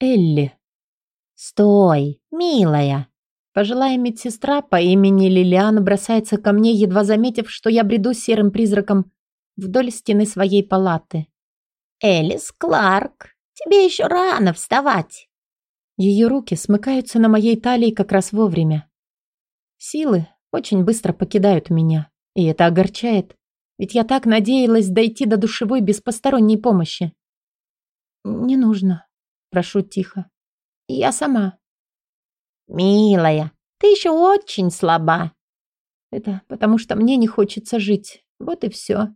Элли. «Стой, милая!» Пожилая медсестра по имени Лилиан бросается ко мне, едва заметив, что я бреду серым призраком вдоль стены своей палаты. «Элис Кларк, тебе еще рано вставать!» Ее руки смыкаются на моей талии как раз вовремя. Силы очень быстро покидают меня, и это огорчает, ведь я так надеялась дойти до душевой без посторонней помощи. «Не нужно», — прошу тихо. «Я сама». «Милая, ты еще очень слаба». Это потому что мне не хочется жить. Вот и все.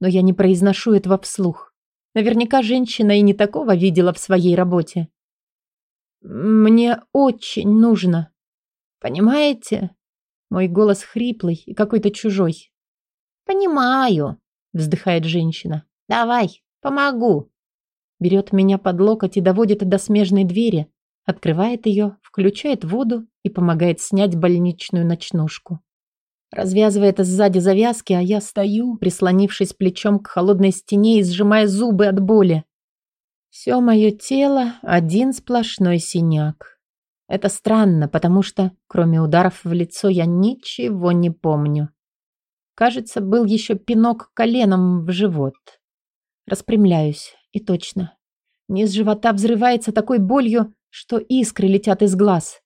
Но я не произношу этого вслух. Наверняка женщина и не такого видела в своей работе. Мне очень нужно. Понимаете? Мой голос хриплый и какой-то чужой. «Понимаю», — вздыхает женщина. «Давай, помогу». Берет меня под локоть и доводит до смежной двери, открывает ее, включает воду и помогает снять больничную ночнушку. Развязывает сзади завязки, а я стою, прислонившись плечом к холодной стене и сжимая зубы от боли. Все мое тело — один сплошной синяк. Это странно, потому что, кроме ударов в лицо, я ничего не помню. Кажется, был еще пинок коленом в живот. Распрямляюсь, и точно. Низ живота взрывается такой болью, что искры летят из глаз.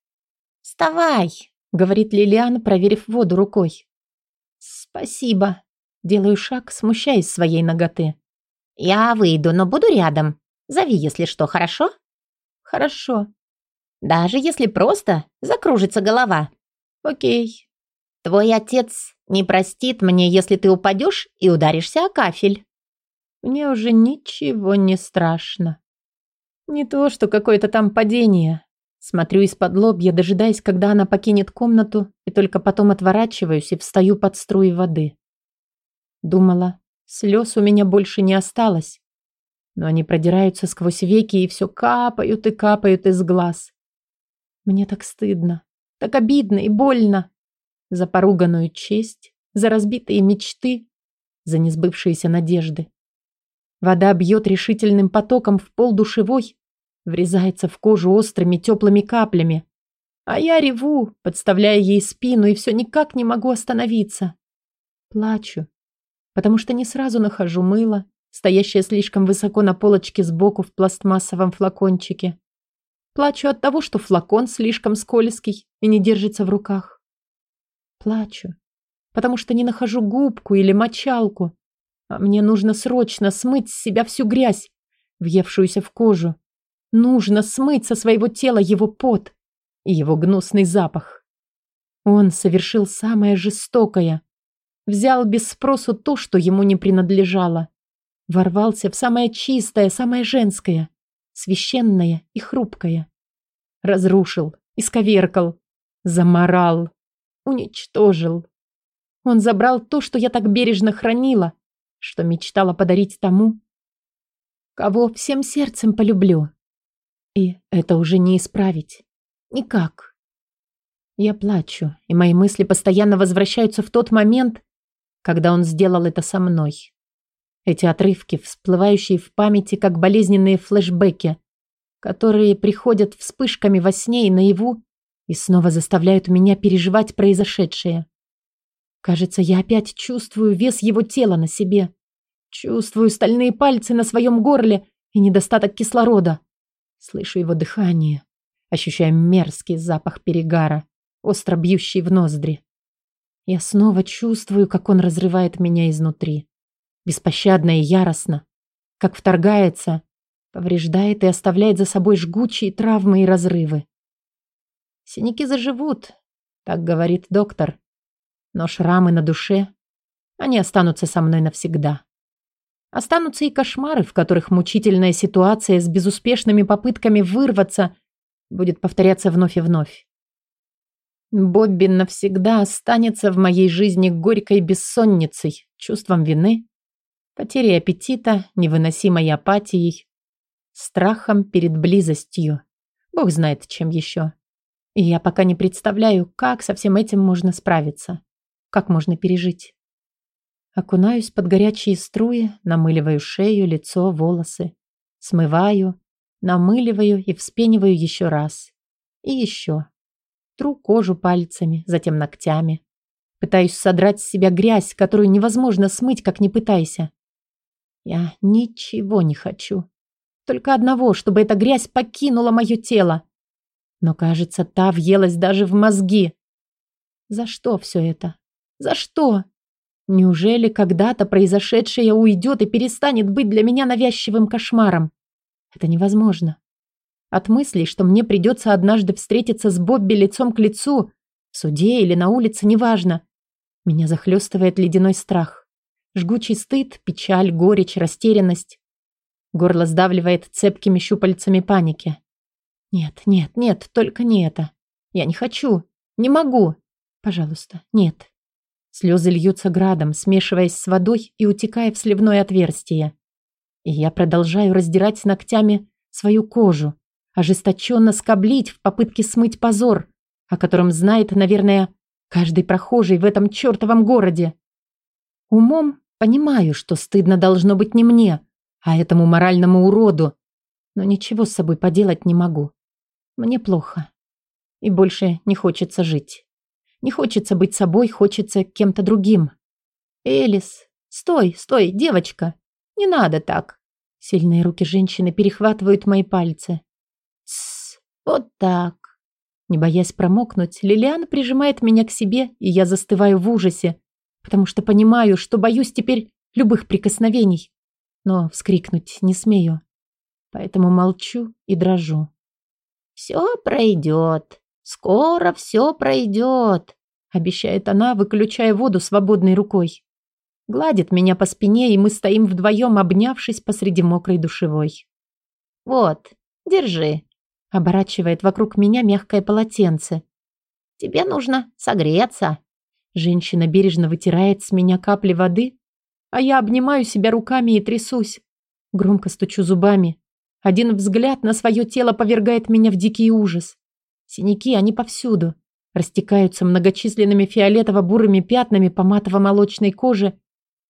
«Вставай!» — говорит Лилиан, проверив воду рукой. «Спасибо». Делаю шаг, смущаясь своей ноготы. «Я выйду, но буду рядом. Зови, если что, хорошо?» «Хорошо». «Даже если просто закружится голова». «Окей». «Твой отец не простит мне, если ты упадешь и ударишься о кафель». Мне уже ничего не страшно. Не то, что какое-то там падение. Смотрю из-под лобья, дожидаясь, когда она покинет комнату, и только потом отворачиваюсь и встаю под струи воды. Думала, слез у меня больше не осталось. Но они продираются сквозь веки и все капают и капают из глаз. Мне так стыдно, так обидно и больно. За поруганную честь, за разбитые мечты, за несбывшиеся надежды. Вода бьет решительным потоком в пол душевой, врезается в кожу острыми теплыми каплями. А я реву, подставляя ей спину, и все никак не могу остановиться. Плачу, потому что не сразу нахожу мыло, стоящее слишком высоко на полочке сбоку в пластмассовом флакончике. Плачу от того, что флакон слишком скользкий и не держится в руках. Плачу, потому что не нахожу губку или мочалку, мне нужно срочно смыть с себя всю грязь, въевшуюся в кожу. Нужно смыть со своего тела его пот и его гнусный запах. Он совершил самое жестокое. Взял без спросу то, что ему не принадлежало. Ворвался в самое чистое, самое женское, священное и хрупкое. Разрушил, исковеркал, заморал, уничтожил. Он забрал то, что я так бережно хранила, что мечтала подарить тому, кого всем сердцем полюблю. И это уже не исправить. Никак. Я плачу, и мои мысли постоянно возвращаются в тот момент, когда он сделал это со мной. Эти отрывки, всплывающие в памяти, как болезненные флешбеки, которые приходят вспышками во сне и наяву и снова заставляют меня переживать произошедшее. Кажется, я опять чувствую вес его тела на себе. Чувствую стальные пальцы на своем горле и недостаток кислорода. Слышу его дыхание, ощущая мерзкий запах перегара, остро бьющий в ноздри. Я снова чувствую, как он разрывает меня изнутри. Беспощадно и яростно. Как вторгается, повреждает и оставляет за собой жгучие травмы и разрывы. Синяки заживут, так говорит доктор. Но шрамы на душе, они останутся со мной навсегда. Останутся и кошмары, в которых мучительная ситуация с безуспешными попытками вырваться будет повторяться вновь и вновь. Бобби навсегда останется в моей жизни горькой бессонницей, чувством вины, потерей аппетита, невыносимой апатией, страхом перед близостью. Бог знает, чем еще. И я пока не представляю, как со всем этим можно справиться, как можно пережить. Окунаюсь под горячие струи, намыливаю шею, лицо, волосы. Смываю, Намыливаю и вспениваю еще раз. И еще. Тру кожу пальцами, затем ногтями. Пытаюсь содрать с себя грязь, которую невозможно смыть, как ни пытайся. Я ничего не хочу. Только одного, чтобы эта грязь покинула мое тело. Но, кажется, та въелась даже в мозги. За что все это? За что? Неужели когда-то произошедшее уйдет и перестанет быть для меня навязчивым кошмаром? Это невозможно. От мыслей, что мне придется однажды встретиться с Бобби лицом к лицу, в суде или на улице, неважно, меня захлестывает ледяной страх. Жгучий стыд, печаль, горечь, растерянность. Горло сдавливает цепкими щупальцами паники. Нет, нет, нет, только не это. Я не хочу, не могу. Пожалуйста, нет. Слезы льются градом, смешиваясь с водой и утекая в сливное отверстие. И я продолжаю раздирать ногтями свою кожу, ожесточенно скоблить в попытке смыть позор, о котором знает, наверное, Каждый прохожий в этом чертовом городе. Умом понимаю, что стыдно должно быть не мне, а этому моральному уроду. Но ничего с собой поделать не могу. Мне плохо. И больше не хочется жить. Не хочется быть собой, хочется кем-то другим. Элис, стой, стой, девочка. Не надо так. Сильные руки женщины перехватывают мои пальцы. Тссс, вот так. Не боясь промокнуть, Лилиан прижимает меня к себе, и я застываю в ужасе, потому что понимаю, что боюсь теперь любых прикосновений. Но вскрикнуть не смею. Поэтому молчу и дрожу. «Все пройдет. Скоро все пройдет», — обещает она, выключая воду свободной рукой. Гладит меня по спине, и мы стоим вдвоем, обнявшись посреди мокрой душевой. «Вот, держи. Оборачивает вокруг меня мягкое полотенце. «Тебе нужно согреться». Женщина бережно вытирает с меня капли воды, а я обнимаю себя руками и трясусь. Громко стучу зубами. Один взгляд на свое тело повергает меня в дикий ужас. Синяки, они повсюду. Растекаются многочисленными фиолетово-бурыми пятнами по матово-молочной коже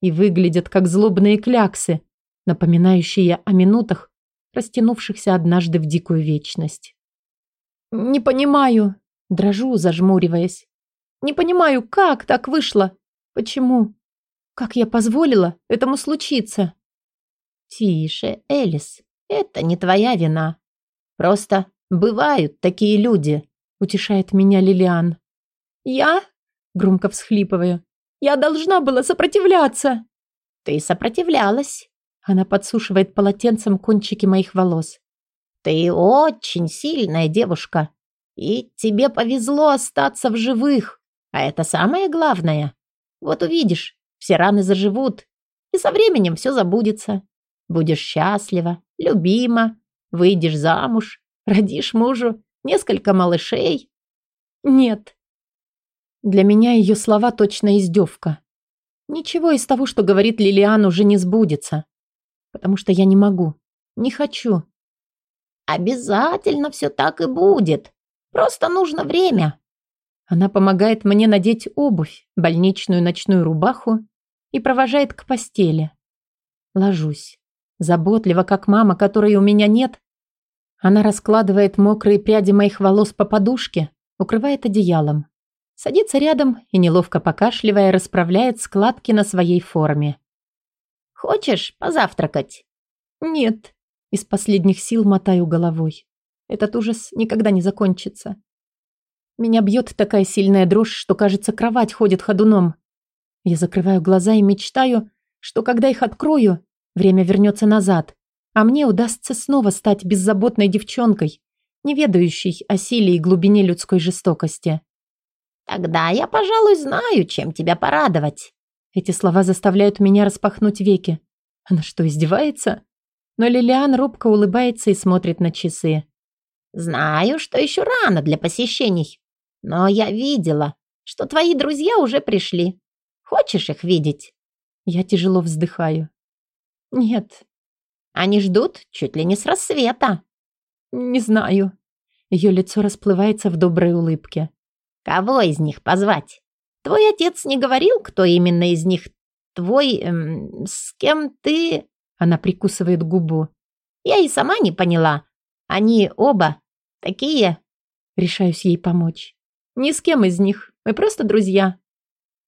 и выглядят как злобные кляксы, напоминающие о минутах, растянувшихся однажды в дикую вечность. «Не понимаю», – дрожу, зажмуриваясь. «Не понимаю, как так вышло? Почему? Как я позволила этому случиться?» «Тише, Элис, это не твоя вина. Просто бывают такие люди», – утешает меня Лилиан. «Я?» – громко всхлипываю. «Я должна была сопротивляться!» «Ты сопротивлялась. Она подсушивает полотенцем кончики моих волос. «Ты очень сильная девушка, и тебе повезло остаться в живых, а это самое главное. Вот увидишь, все раны заживут, и со временем все забудется. Будешь счастлива, любима, выйдешь замуж, родишь мужу несколько малышей». «Нет». Для меня ее слова точно издевка. Ничего из того, что говорит Лилиан, уже не сбудется потому что я не могу, не хочу. Обязательно все так и будет. Просто нужно время. Она помогает мне надеть обувь, больничную ночную рубаху и провожает к постели. Ложусь. Заботливо, как мама, которой у меня нет. Она раскладывает мокрые пряди моих волос по подушке, укрывает одеялом. Садится рядом и, неловко покашливая, расправляет складки на своей форме. Хочешь позавтракать?» «Нет». Из последних сил мотаю головой. Этот ужас никогда не закончится. Меня бьет такая сильная дрожь, что, кажется, кровать ходит ходуном. Я закрываю глаза и мечтаю, что когда их открою, время вернется назад, а мне удастся снова стать беззаботной девчонкой, не ведающей о силе и глубине людской жестокости. «Тогда я, пожалуй, знаю, чем тебя порадовать». Эти слова заставляют меня распахнуть веки. Она что, издевается? Но Лилиан робко улыбается и смотрит на часы. «Знаю, что еще рано для посещений, но я видела, что твои друзья уже пришли. Хочешь их видеть?» Я тяжело вздыхаю. «Нет». «Они ждут чуть ли не с рассвета». «Не знаю». Ее лицо расплывается в доброй улыбке. «Кого из них позвать?» Твой отец не говорил, кто именно из них твой... Эм, с кем ты...» Она прикусывает губу. «Я и сама не поняла, Они оба такие?» Решаюсь ей помочь. «Ни с кем из них. Мы просто друзья».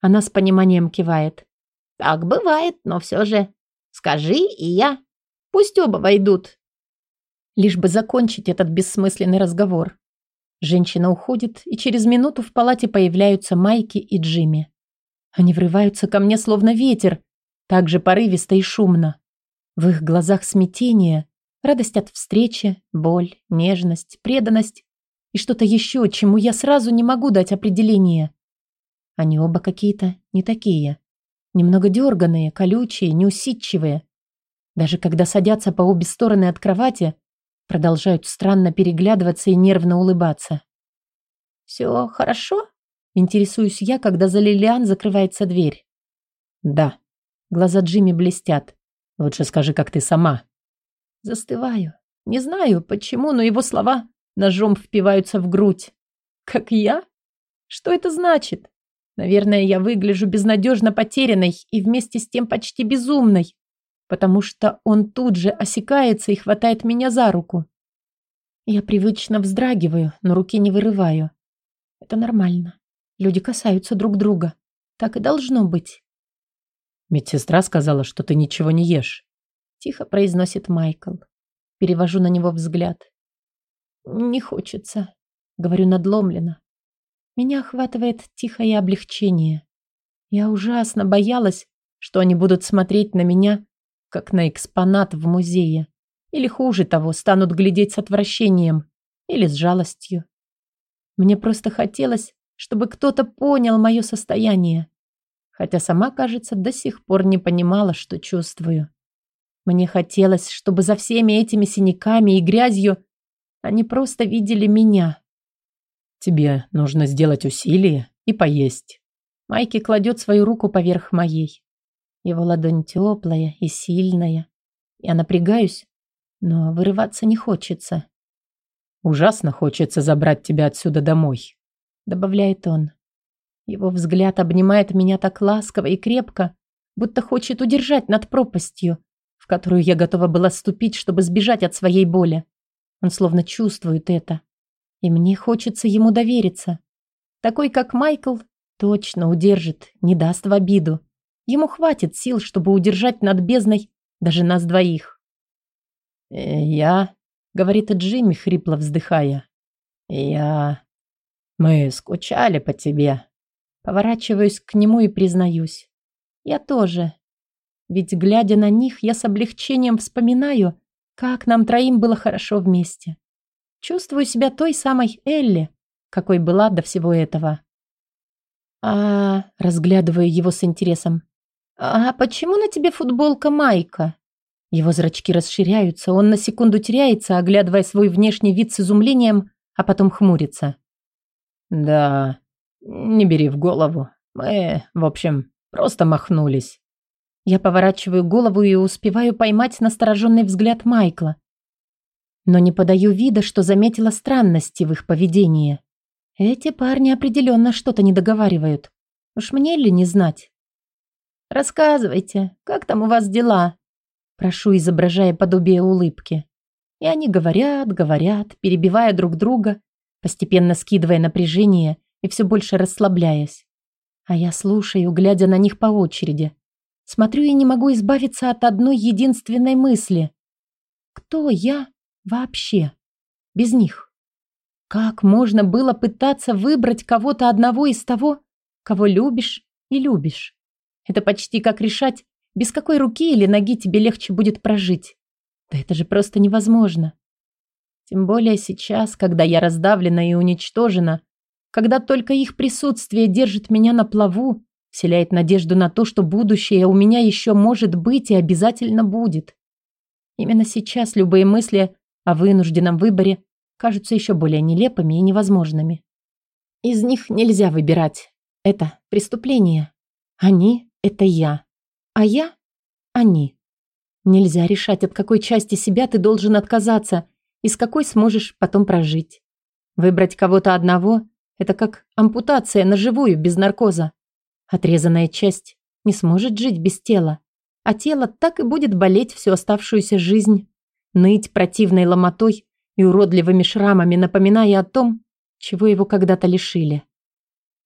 Она с пониманием кивает. «Так бывает, но все же. Скажи, и я. Пусть оба войдут». Лишь бы закончить этот бессмысленный разговор. Женщина уходит, и через минуту в палате появляются Майки и Джимми. Они врываются ко мне словно ветер, так же порывисто и шумно. В их глазах смятение, радость от встречи, боль, нежность, преданность и что-то еще, чему я сразу не могу дать определение. Они оба какие-то не такие. Немного дерганые, колючие, неусидчивые. Даже когда садятся по обе стороны от кровати, продолжают странно переглядываться и нервно улыбаться. «Все хорошо?» – интересуюсь я, когда за Лилиан закрывается дверь. «Да». Глаза Джимми блестят. «Лучше скажи, как ты сама». Застываю. Не знаю, почему, но его слова ножом впиваются в грудь. Как я? Что это значит? Наверное, я выгляжу безнадежно потерянной и вместе с тем почти безумной, потому что он тут же осекается и хватает меня за руку. Я привычно вздрагиваю, но руки не вырываю. Это нормально. Люди касаются друг друга. Так и должно быть. Медсестра сказала, что ты ничего не ешь. Тихо произносит Майкл. Перевожу на него взгляд. Не хочется. Говорю надломленно. Меня охватывает тихое облегчение. Я ужасно боялась, что они будут смотреть на меня, как на экспонат в музее. Или хуже того, станут глядеть с отвращением. Или с жалостью. Мне просто хотелось, чтобы кто-то понял мое состояние. Хотя сама, кажется, до сих пор не понимала, что чувствую. Мне хотелось, чтобы за всеми этими синяками и грязью они просто видели меня. Тебе нужно сделать усилие и поесть. Майки кладет свою руку поверх моей. Его ладонь теплая и сильная. Я напрягаюсь, но вырываться не хочется. Ужасно хочется забрать тебя отсюда домой, добавляет он. Его взгляд обнимает меня так ласково и крепко, будто хочет удержать над пропастью, в которую я готова была ступить, чтобы сбежать от своей боли. Он словно чувствует это. И мне хочется ему довериться. Такой, как Майкл, точно удержит, не даст в обиду. Ему хватит сил, чтобы удержать над бездной даже нас двоих. «Э, «Я», — говорит Джимми, хрипло вздыхая, — «я... Мы скучали по тебе». Поворачиваюсь к нему и признаюсь. «Я тоже. Ведь, глядя на них, я с облегчением вспоминаю, как нам троим было хорошо вместе. Чувствую себя той самой Элли, какой была до всего этого. А, разглядываю его с интересом. А почему на тебе футболка Майка? Его зрачки расширяются, он на секунду теряется, оглядывая свой внешний вид с изумлением, а потом хмурится. Да, не бери в голову. Мы, в общем, просто махнулись. Я поворачиваю голову и успеваю поймать настороженный взгляд Майкла, но не подаю вида, что заметила странности в их поведении. Эти парни определенно что-то не договаривают. Уж мне ли не знать? Рассказывайте, как там у вас дела? Прошу, изображая подобие улыбки. И они говорят, говорят, перебивая друг друга, постепенно скидывая напряжение и все больше расслабляясь. А я слушаю, глядя на них по очереди. Смотрю и не могу избавиться от одной единственной мысли. Кто я Вообще. Без них. Как можно было пытаться выбрать кого-то одного из того, кого любишь и любишь? Это почти как решать, без какой руки или ноги тебе легче будет прожить. Да это же просто невозможно. Тем более сейчас, когда я раздавлена и уничтожена, когда только их присутствие держит меня на плаву, вселяет надежду на то, что будущее у меня еще может быть и обязательно будет. Именно сейчас любые мысли о вынужденном выборе кажутся еще более нелепыми и невозможными. Из них нельзя выбирать. Это преступление. Они – это я. А я – они. Нельзя решать, от какой части себя ты должен отказаться и с какой сможешь потом прожить. Выбрать кого-то одного – это как ампутация на живую без наркоза. Отрезанная часть не сможет жить без тела, а тело так и будет болеть всю оставшуюся жизнь ныть противной ломотой и уродливыми шрамами, напоминая о том, чего его когда-то лишили.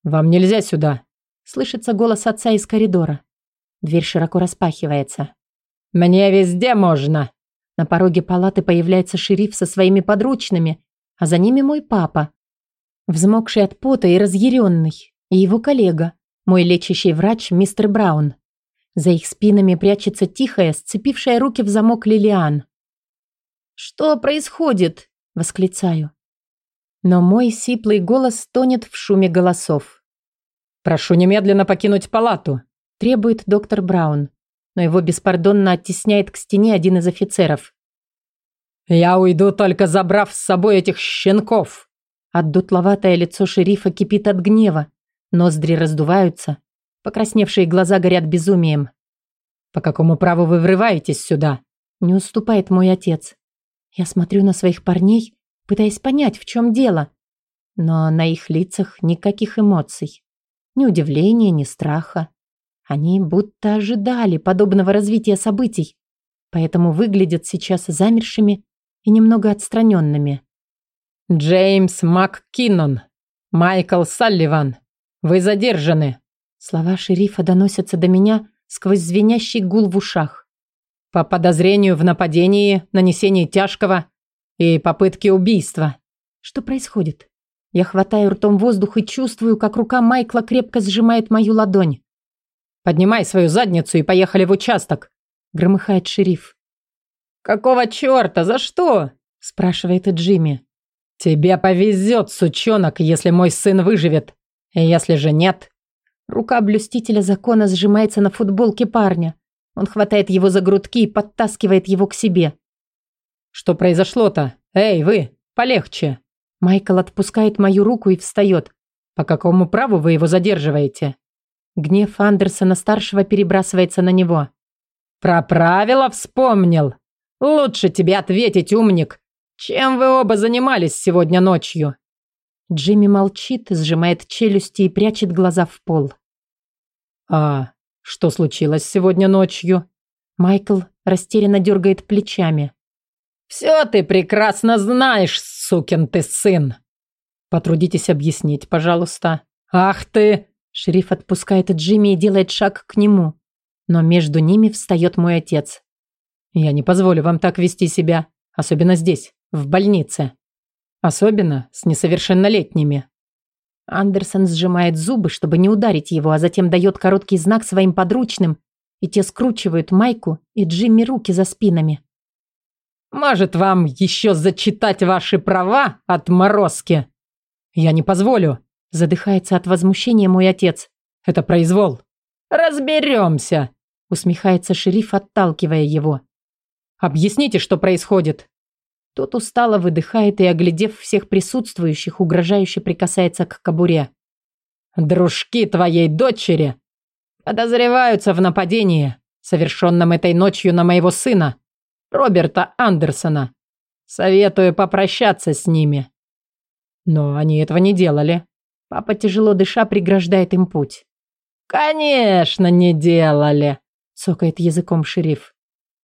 «Вам нельзя сюда!» Слышится голос отца из коридора. Дверь широко распахивается. «Мне везде можно!» На пороге палаты появляется шериф со своими подручными, а за ними мой папа, взмокший от пота и разъяренный, и его коллега, мой лечащий врач мистер Браун. За их спинами прячется тихая, сцепившая руки в замок Лилиан. «Что происходит?» – восклицаю. Но мой сиплый голос тонет в шуме голосов. «Прошу немедленно покинуть палату», – требует доктор Браун, но его беспардонно оттесняет к стене один из офицеров. «Я уйду, только забрав с собой этих щенков!» Отдутловатое лицо шерифа кипит от гнева, ноздри раздуваются, покрасневшие глаза горят безумием. «По какому праву вы врываетесь сюда?» Не уступает мой отец. Я смотрю на своих парней, пытаясь понять, в чем дело. Но на их лицах никаких эмоций. Ни удивления, ни страха. Они будто ожидали подобного развития событий, поэтому выглядят сейчас замершими и немного отстраненными. «Джеймс МакКиннон, Майкл Салливан, вы задержаны!» Слова шерифа доносятся до меня сквозь звенящий гул в ушах по подозрению в нападении, нанесении тяжкого и попытке убийства. Что происходит? Я хватаю ртом воздух и чувствую, как рука Майкла крепко сжимает мою ладонь. «Поднимай свою задницу и поехали в участок», — громыхает шериф. «Какого черта? За что?» — спрашивает Джимми. «Тебе повезет, сучонок, если мой сын выживет. Если же нет...» Рука блюстителя закона сжимается на футболке парня. Он хватает его за грудки и подтаскивает его к себе. «Что произошло-то? Эй, вы, полегче!» Майкл отпускает мою руку и встает. «По какому праву вы его задерживаете?» Гнев Андерсона-старшего перебрасывается на него. «Про правила вспомнил. Лучше тебе ответить, умник. Чем вы оба занимались сегодня ночью?» Джимми молчит, сжимает челюсти и прячет глаза в пол. «А что случилось сегодня ночью? Майкл растерянно дергает плечами. Все ты прекрасно знаешь, сукин ты сын. Потрудитесь объяснить, пожалуйста. Ах ты! Шериф отпускает Джимми и делает шаг к нему. Но между ними встает мой отец. Я не позволю вам так вести себя. Особенно здесь, в больнице. Особенно с несовершеннолетними. Андерсон сжимает зубы, чтобы не ударить его, а затем дает короткий знак своим подручным, и те скручивают Майку и Джимми руки за спинами. «Может, вам еще зачитать ваши права, отморозки?» «Я не позволю», – задыхается от возмущения мой отец. «Это произвол». «Разберемся», – усмехается шериф, отталкивая его. «Объясните, что происходит». Тот устало выдыхает и, оглядев всех присутствующих, угрожающе прикасается к кобуре. «Дружки твоей дочери подозреваются в нападении, совершенном этой ночью на моего сына, Роберта Андерсона. Советую попрощаться с ними». Но они этого не делали. Папа, тяжело дыша, преграждает им путь. «Конечно, не делали», — цокает языком шериф.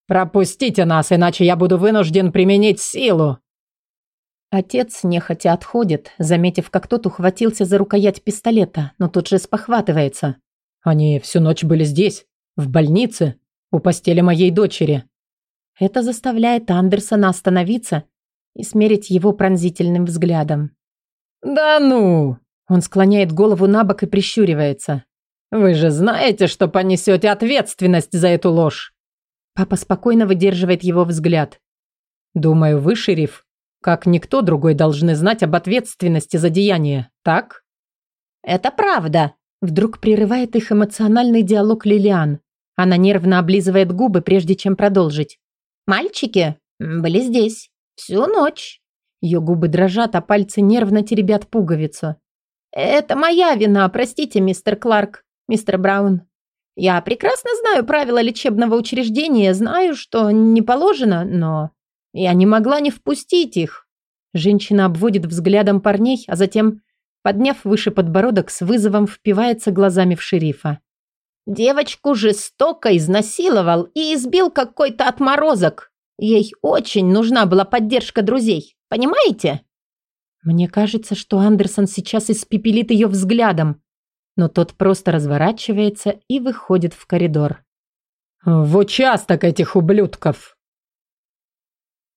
«Пропустите нас, иначе я буду вынужден применить силу!» Отец нехотя отходит, заметив, как тот ухватился за рукоять пистолета, но тут же спохватывается. «Они всю ночь были здесь, в больнице, у постели моей дочери». Это заставляет Андерсона остановиться и смерить его пронзительным взглядом. «Да ну!» Он склоняет голову на бок и прищуривается. «Вы же знаете, что понесете ответственность за эту ложь!» Папа спокойно выдерживает его взгляд. «Думаю, вы, шериф, как никто другой должны знать об ответственности за деяние, так?» «Это правда», – вдруг прерывает их эмоциональный диалог Лилиан. Она нервно облизывает губы, прежде чем продолжить. «Мальчики были здесь всю ночь». Ее губы дрожат, а пальцы нервно теребят пуговицу. «Это моя вина, простите, мистер Кларк, мистер Браун. Я прекрасно знаю правила лечебного учреждения, знаю, что не положено, но я не могла не впустить их. Женщина обводит взглядом парней, а затем, подняв выше подбородок, с вызовом впивается глазами в шерифа. Девочку жестоко изнасиловал и избил какой-то отморозок. Ей очень нужна была поддержка друзей. Понимаете? Мне кажется, что Андерсон сейчас испепелит ее взглядом, но тот просто разворачивается и выходит в коридор. «В участок этих ублюдков!»